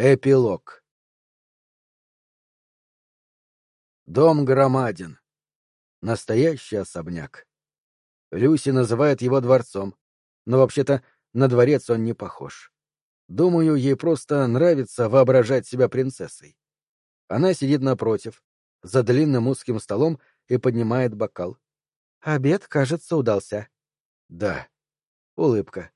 Эпилог Дом громаден. Настоящий особняк. Люси называет его дворцом, но вообще-то на дворец он не похож. Думаю, ей просто нравится воображать себя принцессой. Она сидит напротив, за длинным узким столом и поднимает бокал. Обед, кажется, удался. Да. Улыбка.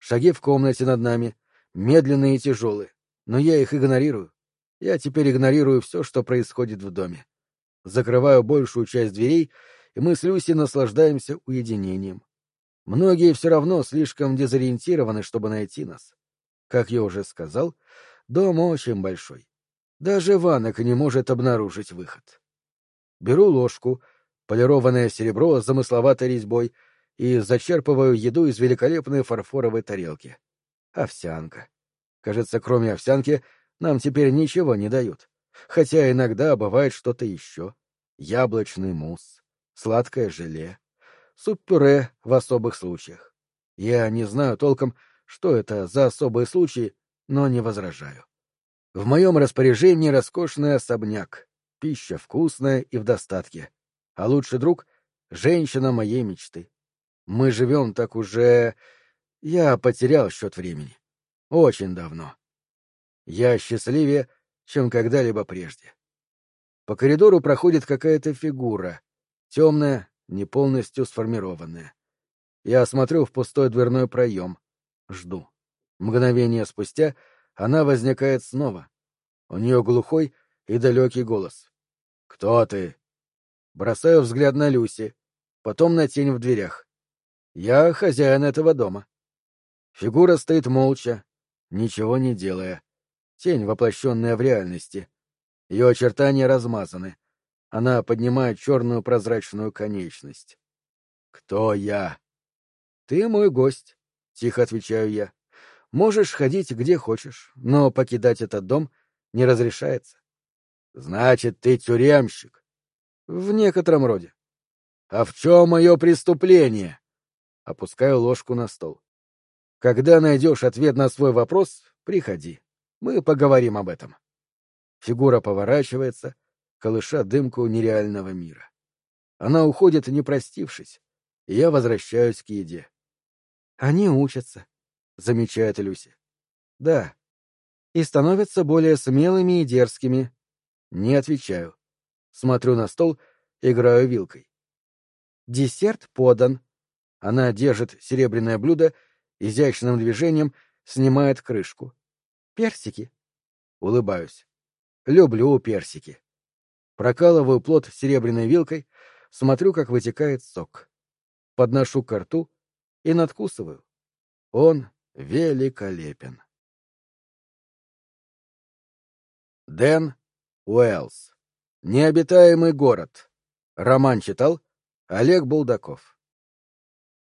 Шаги в комнате над нами, медленные и тяжелые, но я их игнорирую. Я теперь игнорирую все, что происходит в доме. Закрываю большую часть дверей, и мы с Люси наслаждаемся уединением. Многие все равно слишком дезориентированы, чтобы найти нас. Как я уже сказал, дом очень большой. Даже Ванок не может обнаружить выход. Беру ложку, полированное серебро с замысловатой резьбой, и зачерпываю еду из великолепной фарфоровой тарелки. Овсянка. Кажется, кроме овсянки, нам теперь ничего не дают. Хотя иногда бывает что-то еще. Яблочный мусс, сладкое желе, суп-пюре в особых случаях. Я не знаю толком, что это за особые случаи, но не возражаю. В моем распоряжении роскошный особняк, пища вкусная и в достатке, а лучший друг — женщина моей мечты. Мы живем так уже... Я потерял счет времени. Очень давно. Я счастливее, чем когда-либо прежде. По коридору проходит какая-то фигура, темная, не полностью сформированная. Я смотрю в пустой дверной проем. Жду. Мгновение спустя она возникает снова. У нее глухой и далекий голос. «Кто ты?» Бросаю взгляд на Люси, потом на тень в дверях. Я хозяин этого дома. Фигура стоит молча, ничего не делая. Тень, воплощенная в реальности. Ее очертания размазаны. Она поднимает черную прозрачную конечность. «Кто я?» «Ты мой гость», — тихо отвечаю я. «Можешь ходить где хочешь, но покидать этот дом не разрешается». «Значит, ты тюремщик?» «В некотором роде». «А в чем мое преступление?» Опускаю ложку на стол. «Когда найдешь ответ на свой вопрос, приходи. Мы поговорим об этом». Фигура поворачивается, колыша дымку нереального мира. Она уходит, не простившись, и я возвращаюсь к еде. «Они учатся», — замечает Люси. «Да. И становятся более смелыми и дерзкими». Не отвечаю. Смотрю на стол, играю вилкой. «Десерт подан». Она держит серебряное блюдо, изящным движением снимает крышку. «Персики». Улыбаюсь. Люблю персики. Прокалываю плод серебряной вилкой, смотрю, как вытекает сок. Подношу к рту и надкусываю. Он великолепен. Дэн Уэллс. Необитаемый город. Роман читал Олег Булдаков.